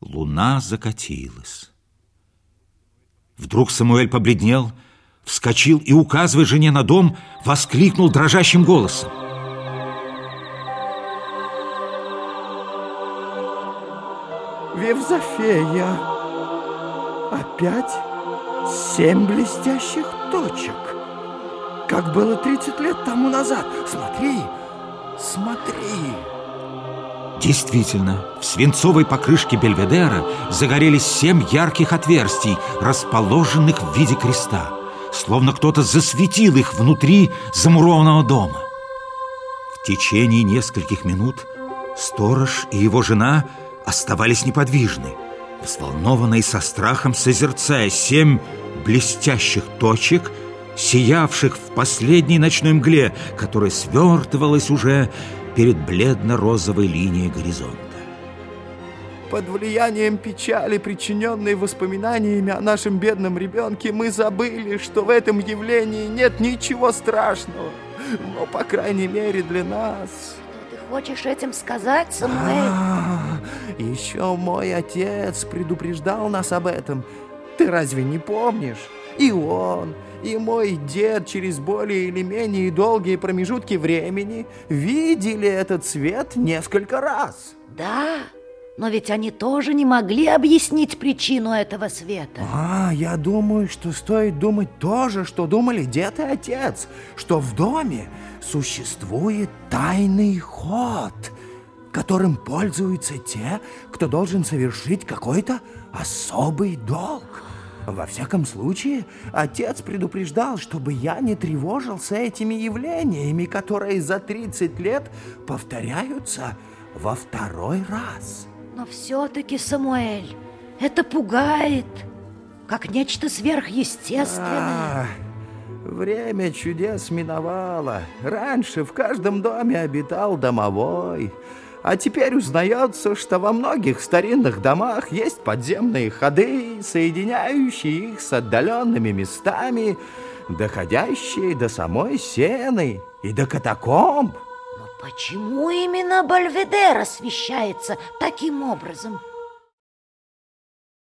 Луна закатилась. Вдруг Самуэль побледнел, вскочил и, указывая жене на дом, воскликнул дрожащим голосом. Вевзофея, опять семь блестящих точек, как было 30 лет тому назад. Смотри, смотри. Действительно, в свинцовой покрышке Бельведера загорелись семь ярких отверстий, расположенных в виде креста, словно кто-то засветил их внутри замурованного дома. В течение нескольких минут сторож и его жена оставались неподвижны, взволнованные со страхом созерцая семь блестящих точек, сиявших в последней ночной мгле, которая свертывалась уже перед бледно-розовой линией горизонта. Под влиянием печали, причиненной воспоминаниями о нашем бедном ребенке, мы забыли, что в этом явлении нет ничего страшного. Но, по крайней мере, для нас... Что ты хочешь этим сказать, Самуэль? А, еще мой отец предупреждал нас об этом. Ты разве не помнишь? И он, и мой дед через более или менее долгие промежутки времени видели этот свет несколько раз. Да, но ведь они тоже не могли объяснить причину этого света. А, я думаю, что стоит думать то же, что думали дед и отец, что в доме существует тайный ход, которым пользуются те, кто должен совершить какой-то особый долг. Во всяком случае, отец предупреждал, чтобы я не тревожился этими явлениями, которые за 30 лет повторяются во второй раз. Но все-таки, Самуэль, это пугает, как нечто сверхъестественное. А, время чудес миновало. Раньше в каждом доме обитал домовой, а теперь узнается, что во многих старинных домах есть подземные ходы, соединяющие их с отдаленными местами, доходящие до самой сены и до катакомб. Но почему именно Бальведер освещается таким образом?